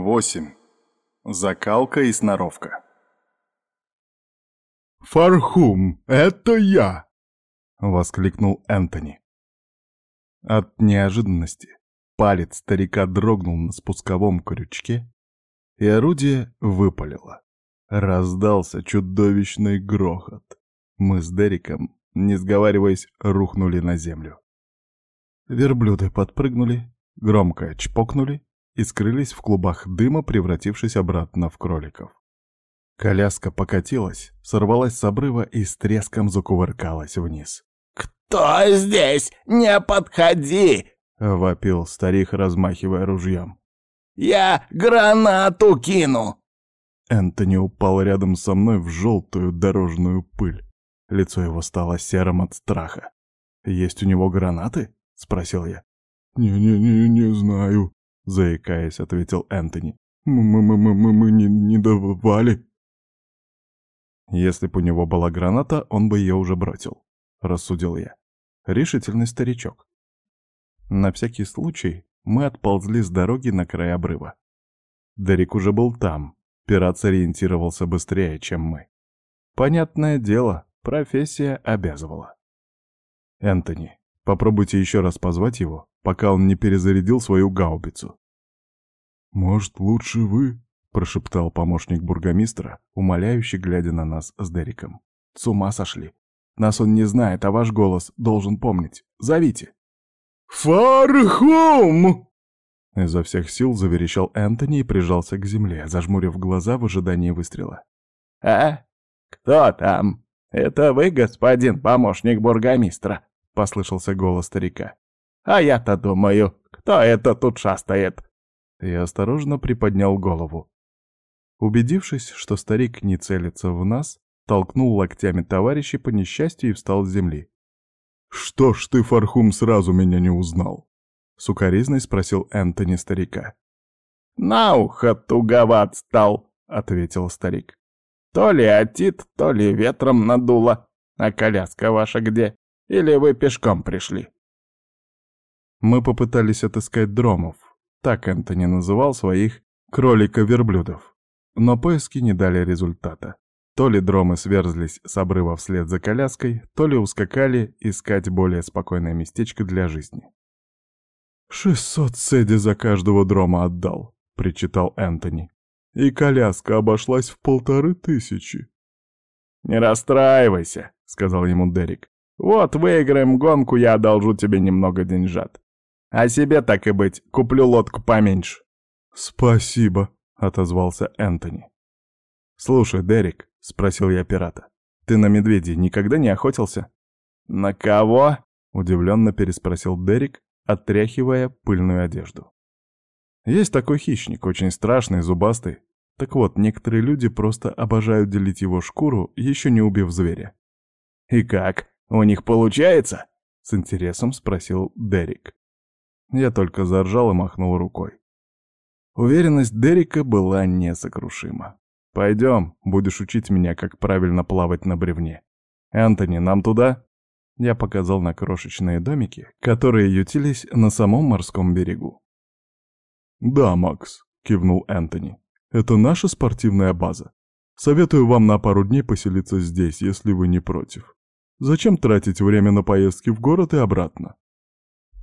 8. Закалка и сноровка. «Фархум, это я!» — воскликнул Энтони. От неожиданности палец старика дрогнул на спусковом крючке, и орудие выпалило. Раздался чудовищный грохот. Мы с Дериком, не сговариваясь, рухнули на землю. Верблюды подпрыгнули, громко чпокнули и скрылись в клубах дыма, превратившись обратно в кроликов. Коляска покатилась, сорвалась с обрыва и с треском закувыркалась вниз. «Кто здесь? Не подходи!» — вопил старик, размахивая ружьем. «Я гранату кину!» Энтони упал рядом со мной в желтую дорожную пыль. Лицо его стало серым от страха. «Есть у него гранаты?» — спросил я. «Не-не-не, не знаю», — заикаясь, ответил Энтони. «Мы-мы-мы-мы мы не, не давали». «Если бы у него была граната, он бы ее уже бросил», — рассудил я. Решительный старичок. На всякий случай мы отползли с дороги на край обрыва. Дарик уже был там. Пират сориентировался быстрее, чем мы. Понятное дело, профессия обязывала. Энтони, попробуйте еще раз позвать его, пока он не перезарядил свою гаубицу. «Может, лучше вы?» — прошептал помощник бургомистра, умоляюще глядя на нас с Дериком. «С ума сошли. Нас он не знает, а ваш голос должен помнить. Зовите!» «Фархум!» Изо всех сил заверещал Энтони и прижался к земле, зажмурив глаза в ожидании выстрела. «А? Кто там? Это вы, господин помощник бургомистра?» — послышался голос старика. А я-то думаю, кто это тут шастает?» Я осторожно приподнял голову. Убедившись, что старик не целится в нас, толкнул локтями товарища по несчастью и встал с земли. «Что ж ты, Фархум, сразу меня не узнал?» — сукоризной спросил Энтони старика. «На ухо туговат стал», — ответил старик. «То ли отит, то ли ветром надуло. А коляска ваша где? Или вы пешком пришли?» Мы попытались отыскать дромов, так Энтони называл своих кролика-верблюдов. Но поиски не дали результата. То ли дромы сверзлись с обрыва вслед за коляской, то ли ускакали искать более спокойное местечко для жизни. «Шестьсот седи за каждого дрома отдал», — причитал Энтони. «И коляска обошлась в полторы тысячи». «Не расстраивайся», — сказал ему Дерек. «Вот выиграем гонку, я одолжу тебе немного деньжат. А себе, так и быть, куплю лодку поменьше». «Спасибо», — отозвался Энтони. «Слушай, Дерек», — спросил я пирата, — «ты на медведей никогда не охотился?» «На кого?» — удивленно переспросил Дерек, отряхивая пыльную одежду. «Есть такой хищник, очень страшный, зубастый. Так вот, некоторые люди просто обожают делить его шкуру, еще не убив зверя». «И как? У них получается?» — с интересом спросил Дерек. Я только заржал и махнул рукой. Уверенность Дерека была несокрушима. «Пойдем, будешь учить меня, как правильно плавать на бревне. Энтони, нам туда?» Я показал на крошечные домики, которые ютились на самом морском берегу. «Да, Макс», — кивнул Энтони. «Это наша спортивная база. Советую вам на пару дней поселиться здесь, если вы не против. Зачем тратить время на поездки в город и обратно?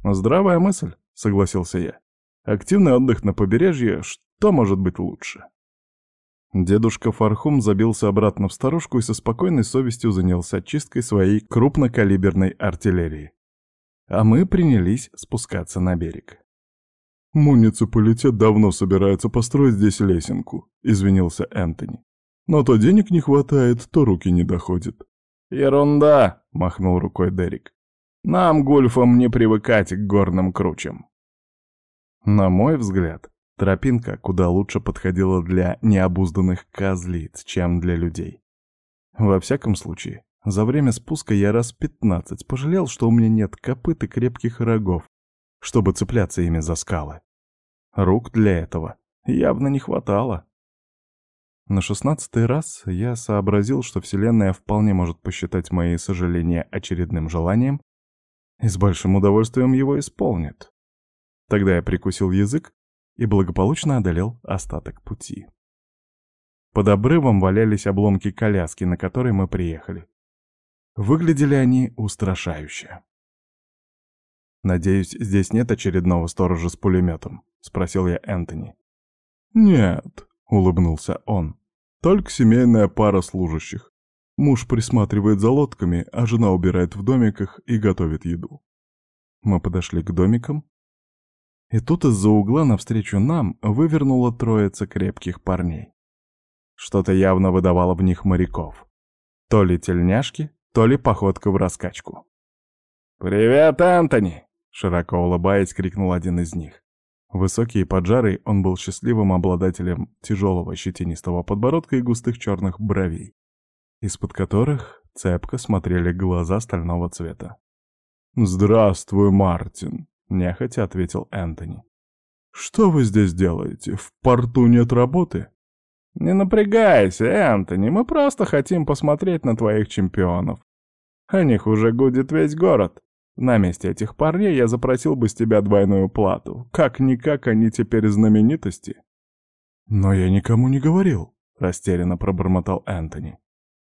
«Здравая мысль», — согласился я. «Активный отдых на побережье, что может быть лучше?» Дедушка Фархум забился обратно в старушку и со спокойной совестью занялся чисткой своей крупнокалиберной артиллерии. А мы принялись спускаться на берег. «Муниципалитет давно собирается построить здесь лесенку», — извинился Энтони. «Но то денег не хватает, то руки не доходят». «Ерунда!» — махнул рукой Дерек. Нам, гольфам, не привыкать к горным кручам. На мой взгляд, тропинка куда лучше подходила для необузданных козлиц, чем для людей. Во всяком случае, за время спуска я раз пятнадцать пожалел, что у меня нет копыт и крепких рогов, чтобы цепляться ими за скалы. Рук для этого явно не хватало. На шестнадцатый раз я сообразил, что Вселенная вполне может посчитать мои сожаления очередным желанием и с большим удовольствием его исполнит. Тогда я прикусил язык и благополучно одолел остаток пути. Под обрывом валялись обломки коляски, на которой мы приехали. Выглядели они устрашающе. «Надеюсь, здесь нет очередного сторожа с пулеметом?» — спросил я Энтони. «Нет», — улыбнулся он. «Только семейная пара служащих. Муж присматривает за лодками, а жена убирает в домиках и готовит еду». Мы подошли к домикам, и тут из-за угла навстречу нам вывернула троица крепких парней. Что-то явно выдавало в них моряков. То ли тельняшки, то ли походка в раскачку. «Привет, Антони!» Широко улыбаясь, крикнул один из них. Высокий и поджарый, он был счастливым обладателем тяжелого щетинистого подбородка и густых черных бровей, из-под которых цепко смотрели глаза стального цвета. «Здравствуй, Мартин», — нехотя ответил Энтони. «Что вы здесь делаете? В порту нет работы?» «Не напрягайся, Энтони, мы просто хотим посмотреть на твоих чемпионов. О них уже гудит весь город. На месте этих парней я запросил бы с тебя двойную плату. Как-никак они теперь знаменитости. Но я никому не говорил, растерянно пробормотал Энтони.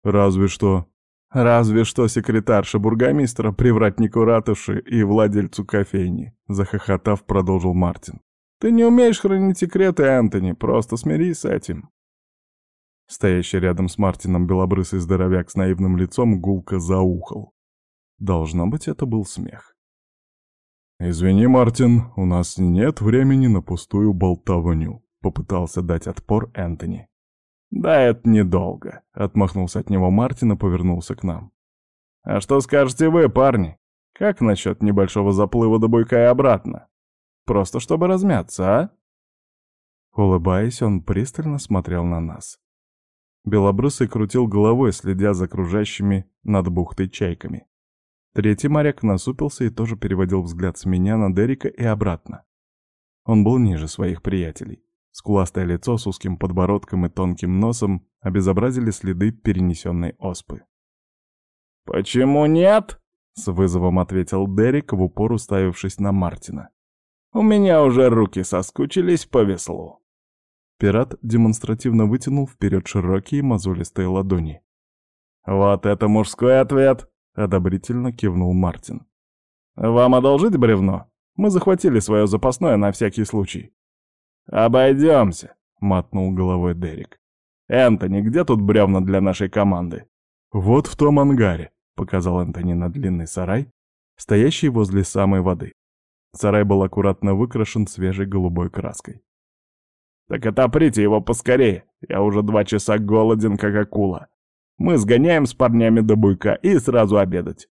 Разве что... Разве что секретарша бургомистра, привратнику ратуши и владельцу кофейни, захохотав, продолжил Мартин. Ты не умеешь хранить секреты, Энтони, просто смирись с этим. Стоящий рядом с Мартином белобрысый здоровяк с наивным лицом гулко заухал. Должно быть, это был смех. «Извини, Мартин, у нас нет времени на пустую болтовню», — попытался дать отпор Энтони. «Да, это недолго», — отмахнулся от него Мартин и повернулся к нам. «А что скажете вы, парни? Как насчет небольшого заплыва до буйка и обратно? Просто чтобы размяться, а?» Улыбаясь, он пристально смотрел на нас. Белобрысый крутил головой, следя за окружающими над бухтой чайками. Третий моряк насупился и тоже переводил взгляд с меня на Дерека и обратно. Он был ниже своих приятелей. Скуластое лицо с узким подбородком и тонким носом обезобразили следы перенесенной оспы. «Почему нет?» — с вызовом ответил Дерек, в упор уставившись на Мартина. «У меня уже руки соскучились по веслу». Пират демонстративно вытянул вперед широкие мозолистые ладони. «Вот это мужской ответ!» — одобрительно кивнул Мартин. «Вам одолжить бревно? Мы захватили свое запасное на всякий случай». «Обойдемся», — мотнул головой Дерек. «Энтони, где тут бревна для нашей команды?» «Вот в том ангаре», — показал Энтони на длинный сарай, стоящий возле самой воды. Сарай был аккуратно выкрашен свежей голубой краской. «Так отоприте его поскорее, я уже два часа голоден, как акула. Мы сгоняем с парнями до буйка и сразу обедать.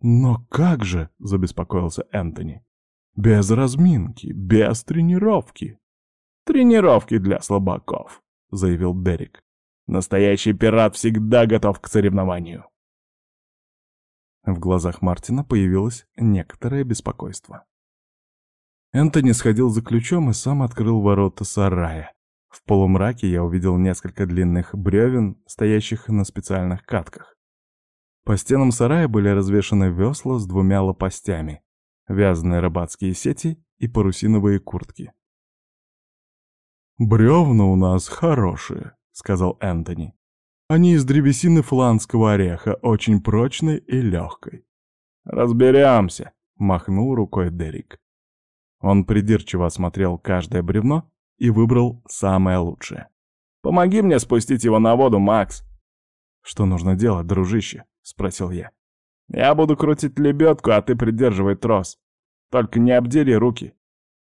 «Но как же?» — забеспокоился Энтони. «Без разминки, без тренировки». «Тренировки для слабаков», — заявил Дерек. «Настоящий пират всегда готов к соревнованию». В глазах Мартина появилось некоторое беспокойство. Энтони сходил за ключом и сам открыл ворота сарая. В полумраке я увидел несколько длинных бревен, стоящих на специальных катках. По стенам сарая были развешаны весла с двумя лопастями, вязаные рыбацкие сети и парусиновые куртки. «Бревна у нас хорошие», — сказал Энтони. «Они из древесины фланского ореха, очень прочной и легкой». «Разберемся», — махнул рукой Дерек. Он придирчиво осмотрел каждое бревно и выбрал самое лучшее. «Помоги мне спустить его на воду, Макс!» «Что нужно делать, дружище?» — спросил я. «Я буду крутить лебедку, а ты придерживай трос. Только не обдери руки».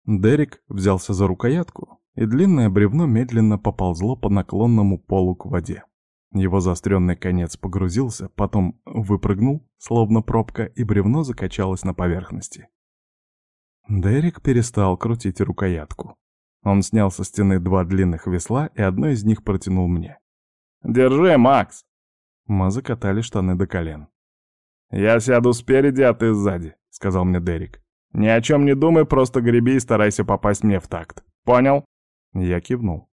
Дерек взялся за рукоятку, и длинное бревно медленно поползло по наклонному полу к воде. Его заостренный конец погрузился, потом выпрыгнул, словно пробка, и бревно закачалось на поверхности. Дерек перестал крутить рукоятку. Он снял со стены два длинных весла, и одно из них протянул мне. «Держи, Макс!» Мы закатали штаны до колен. «Я сяду спереди, а ты сзади», — сказал мне Дерек. «Ни о чем не думай, просто греби и старайся попасть мне в такт. Понял?» Я кивнул.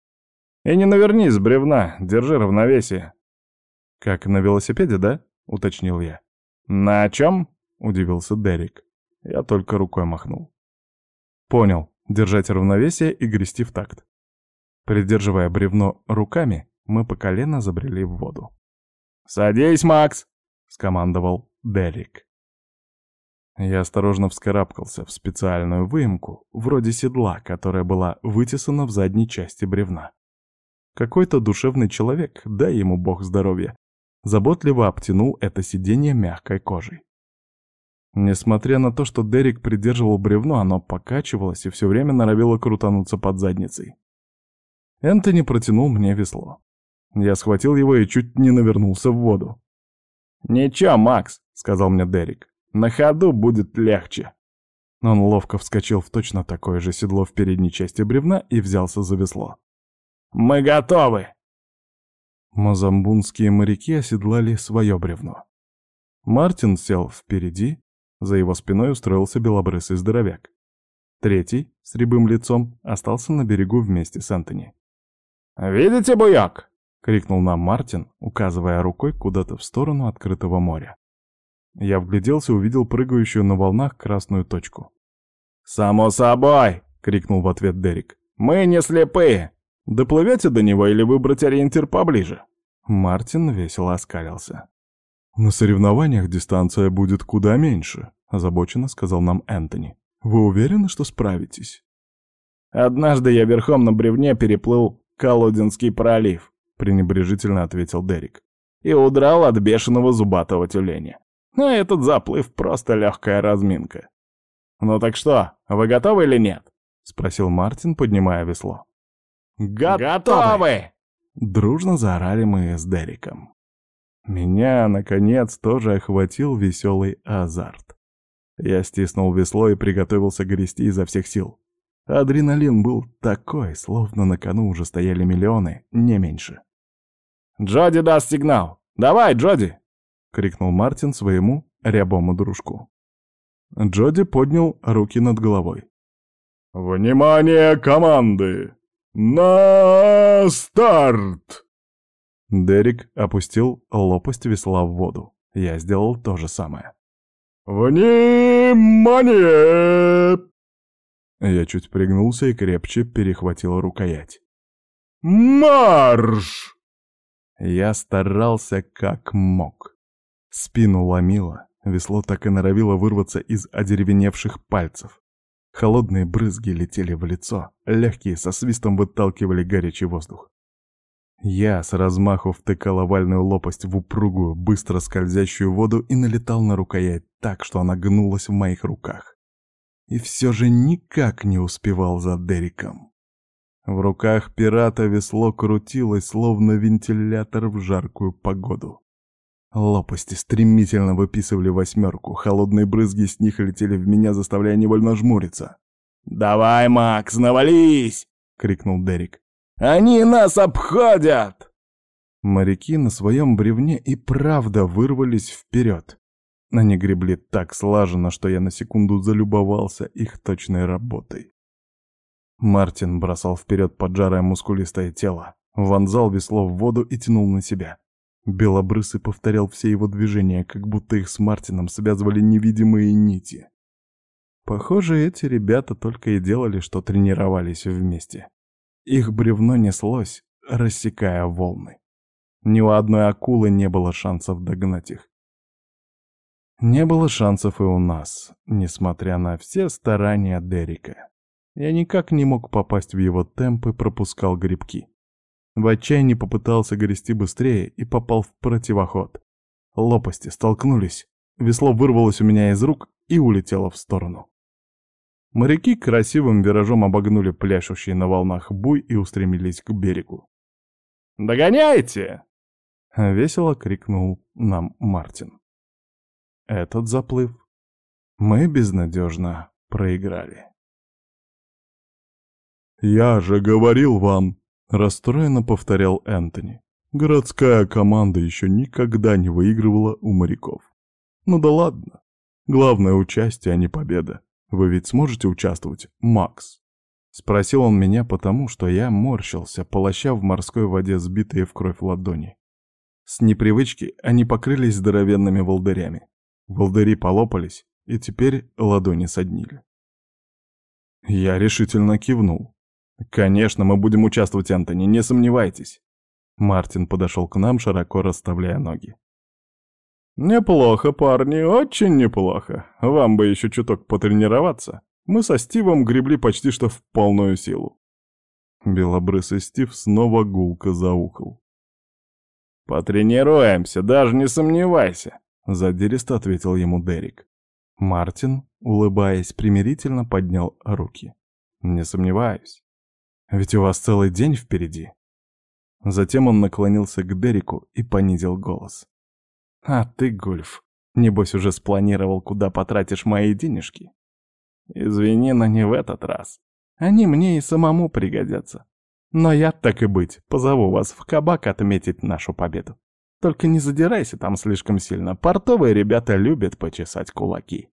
«И не навернись с бревна, держи равновесие». «Как на велосипеде, да?» — уточнил я. «На чем?» — удивился Дерек. Я только рукой махнул. «Понял», держать равновесие и грести в такт. Придерживая бревно руками, мы по колено забрели в воду. «Садись, Макс!» — скомандовал Дерек. Я осторожно вскарабкался в специальную выемку, вроде седла, которая была вытесана в задней части бревна. Какой-то душевный человек, дай ему бог здоровья, заботливо обтянул это сиденье мягкой кожей. Несмотря на то, что Дерек придерживал бревно, оно покачивалось и все время норовило крутануться под задницей. Энтони протянул мне весло. Я схватил его и чуть не навернулся в воду. «Ничего, Макс», — сказал мне Дерек, — «на ходу будет легче». Он ловко вскочил в точно такое же седло в передней части бревна и взялся за весло. «Мы готовы!» Мозамбунские моряки оседлали свое бревно. Мартин сел впереди, за его спиной устроился белобрысый здоровяк. Третий, с рябым лицом, остался на берегу вместе с Антони. «Видите буяк?» — крикнул нам Мартин, указывая рукой куда-то в сторону открытого моря. Я вгляделся и увидел прыгающую на волнах красную точку. «Само собой!» — крикнул в ответ Дерек. «Мы не слепые! Доплывете до него или выбрать ориентир поближе?» Мартин весело оскалился. «На соревнованиях дистанция будет куда меньше», — озабоченно сказал нам Энтони. «Вы уверены, что справитесь?» «Однажды я верхом на бревне переплыл Колодинский пролив», — пренебрежительно ответил Дерек, «и удрал от бешеного зубатого тюленя. А этот заплыв просто легкая разминка». «Ну так что, вы готовы или нет?» — спросил Мартин, поднимая весло. «Готовы!» Дружно заорали мы с Дереком. Меня, наконец, тоже охватил веселый азарт. Я стиснул весло и приготовился грести изо всех сил. Адреналин был такой, словно на кону уже стояли миллионы, не меньше. «Джоди даст сигнал! Давай, Джоди!» — крикнул Мартин своему рябому дружку. Джоди поднял руки над головой. «Внимание, команды! На старт!» Дерек опустил лопасть весла в воду. Я сделал то же самое. «Внимание!» Я чуть пригнулся и крепче перехватил рукоять. «Марш!» Я старался как мог. Спину ломило, весло так и норовило вырваться из одеревеневших пальцев. Холодные брызги летели в лицо, легкие со свистом выталкивали горячий воздух. Я с размаху втыкал овальную лопасть в упругую, быстро скользящую воду и налетал на рукоять так, что она гнулась в моих руках. И все же никак не успевал за Дериком. В руках пирата весло крутилось, словно вентилятор в жаркую погоду. Лопасти стремительно выписывали восьмерку, холодные брызги с них летели в меня, заставляя невольно жмуриться. «Давай, Макс, навались!» — крикнул Дерек. Они нас обходят!» Моряки на своем бревне и правда вырвались вперед. Они гребли так слаженно, что я на секунду залюбовался их точной работой. Мартин бросал вперед поджарое мускулистое тело, вонзал весло в воду и тянул на себя. Белобрысый повторял все его движения, как будто их с Мартином связывали невидимые нити. Похоже, эти ребята только и делали, что тренировались вместе. Их бревно неслось, рассекая волны. Ни у одной акулы не было шансов догнать их. Не было шансов и у нас, несмотря на все старания Дерека. Я никак не мог попасть в его темп и пропускал грибки. В отчаянии попытался грести быстрее и попал в противоход. Лопасти столкнулись, весло вырвалось у меня из рук и улетело в сторону. Моряки красивым виражом обогнули пляшущий на волнах буй и устремились к берегу. «Догоняйте!» — весело крикнул нам Мартин. Этот заплыв мы безнадежно проиграли. «Я же говорил вам!» — расстроенно повторял Энтони. «Городская команда еще никогда не выигрывала у моряков. Ну да ладно. Главное участие, а не победа. Вы ведь сможете участвовать, Макс?» Спросил он меня потому, что я морщился, полоща в морской воде сбитые в кровь ладони. С непривычки они покрылись здоровенными волдырями. Волдыри полопались, и теперь ладони соднили. Я решительно кивнул. «Конечно, мы будем участвовать, Антони, не сомневайтесь». Мартин подошел к нам, широко расставляя ноги. «Неплохо, парни, очень неплохо. Вам бы еще чуток потренироваться. Мы со Стивом гребли почти что в полную силу». Белобрысый Стив снова гулко заухал. «Потренируемся, даже не сомневайся», — задиристо ответил ему Дерек. Мартин, улыбаясь примирительно, поднял руки. «Не сомневаюсь. Ведь у вас целый день впереди». Затем он наклонился к Дереку и понизил голос. А ты, Гульф, небось уже спланировал, куда потратишь мои денежки? Извини, но не в этот раз. Они мне и самому пригодятся. Но я, так и быть, позову вас в кабак отметить нашу победу. Только не задирайся там слишком сильно. Портовые ребята любят почесать кулаки.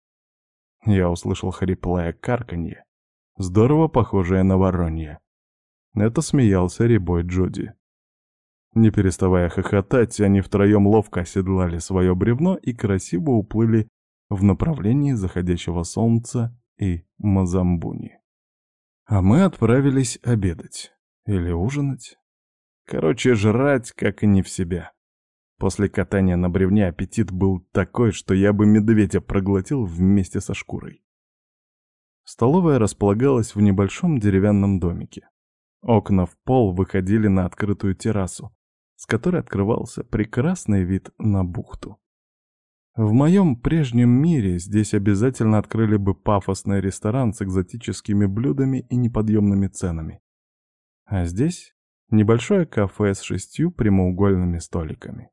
Я услышал хриплое карканье, здорово похожее на воронье. Это смеялся рябой Джуди. Не переставая хохотать, они втроем ловко оседлали свое бревно и красиво уплыли в направлении заходящего солнца и Мазамбуни. А мы отправились обедать. Или ужинать. Короче, жрать как и не в себя. После катания на бревне аппетит был такой, что я бы медведя проглотил вместе со шкурой. Столовая располагалась в небольшом деревянном домике. Окна в пол выходили на открытую террасу, с которой открывался прекрасный вид на бухту. В моем прежнем мире здесь обязательно открыли бы пафосный ресторан с экзотическими блюдами и неподъемными ценами. А здесь небольшое кафе с шестью прямоугольными столиками.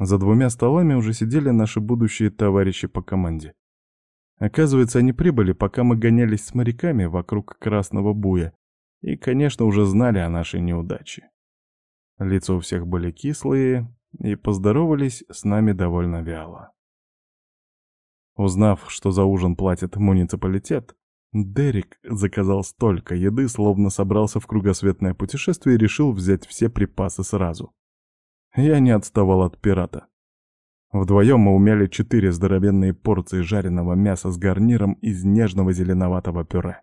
За двумя столами уже сидели наши будущие товарищи по команде. Оказывается, они прибыли, пока мы гонялись с моряками вокруг Красного Буя, и, конечно, уже знали о нашей неудаче. Лица у всех были кислые, и поздоровались с нами довольно вяло. Узнав, что за ужин платит муниципалитет, Дерек заказал столько еды, словно собрался в кругосветное путешествие и решил взять все припасы сразу. Я не отставал от пирата. Вдвоем мы умяли четыре здоровенные порции жареного мяса с гарниром из нежного зеленоватого пюре.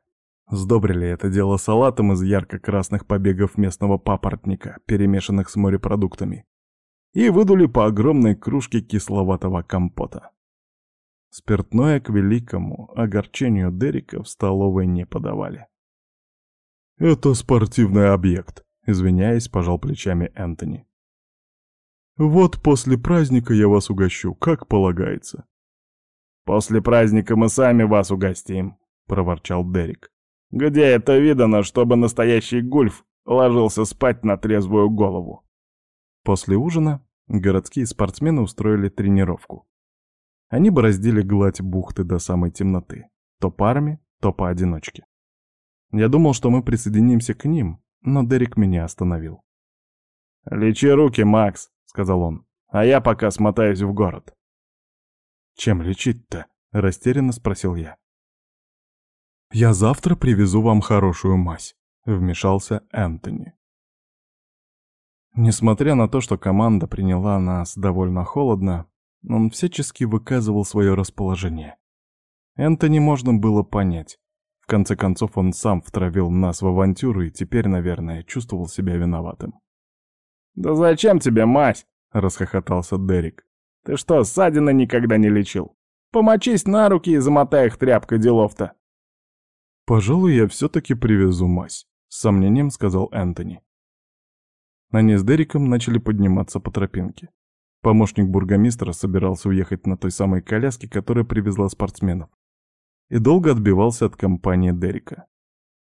Сдобрили это дело салатом из ярко-красных побегов местного папоротника, перемешанных с морепродуктами, и выдули по огромной кружке кисловатого компота. Спиртное к великому огорчению Дерека в столовой не подавали. «Это спортивный объект», — извиняясь, пожал плечами Энтони. «Вот после праздника я вас угощу, как полагается». «После праздника мы сами вас угостим», — проворчал Дерек. Где это видано, чтобы настоящий гульф ложился спать на трезвую голову? После ужина городские спортсмены устроили тренировку. Они бороздили гладь бухты до самой темноты, то парами, то поодиночке. Я думал, что мы присоединимся к ним, но Дерек меня остановил. «Лечи руки, Макс», — сказал он, — «а я пока смотаюсь в город». «Чем лечить-то?» — растерянно спросил я. «Я завтра привезу вам хорошую мазь», — вмешался Энтони. Несмотря на то, что команда приняла нас довольно холодно, он всячески выказывал свое расположение. Энтони можно было понять. В конце концов, он сам втравил нас в авантюру и теперь, наверное, чувствовал себя виноватым. «Да зачем тебе мазь?» — расхохотался Дерек. «Ты что, ссадины никогда не лечил? Помочись на руки и замотай их тряпкой делов-то!» «Пожалуй, я все-таки привезу мазь», — с сомнением сказал Энтони. Они с Дериком начали подниматься по тропинке. Помощник бургомистра собирался уехать на той самой коляске, которая привезла спортсменов. И долго отбивался от компании Дерика.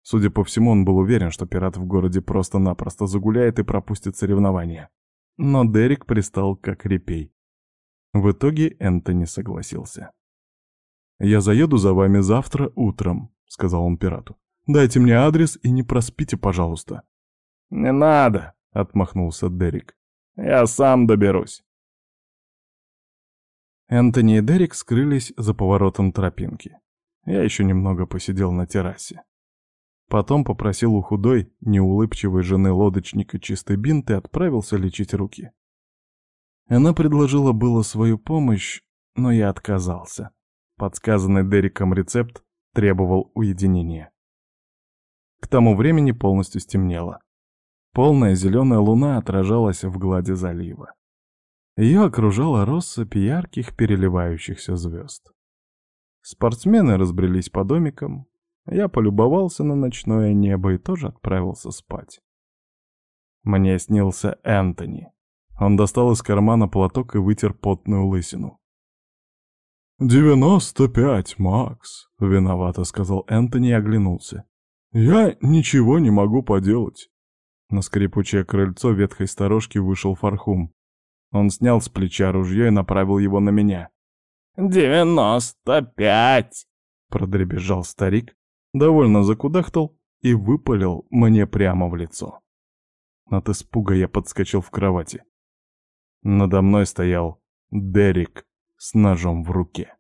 Судя по всему, он был уверен, что пират в городе просто-напросто загуляет и пропустит соревнования. Но Дерек пристал как репей. В итоге Энтони согласился. «Я заеду за вами завтра утром», — сказал он пирату. «Дайте мне адрес и не проспите, пожалуйста». «Не надо», — отмахнулся Дерек. «Я сам доберусь». Энтони и Дерек скрылись за поворотом тропинки. Я еще немного посидел на террасе. Потом попросил у худой, неулыбчивой жены лодочника чистый бинт и отправился лечить руки. Она предложила было свою помощь, но я отказался. Подсказанный Дереком рецепт требовал уединения. К тому времени полностью стемнело. Полная зеленая луна отражалась в глади залива. Ее окружала россыпь ярких переливающихся звезд. Спортсмены разбрелись по домикам. Я полюбовался на ночное небо и тоже отправился спать. Мне снился Энтони. Он достал из кармана платок и вытер потную лысину. «Девяносто пять, Макс», — виновато сказал Энтони и оглянулся. «Я ничего не могу поделать». На скрипучее крыльцо ветхой сторожки вышел Фархум. Он снял с плеча ружье и направил его на меня. «Девяносто пять!» — продребезжал старик, довольно закудахтал и выпалил мне прямо в лицо. От испуга я подскочил в кровати. Надо мной стоял Дерек с ножом в руке.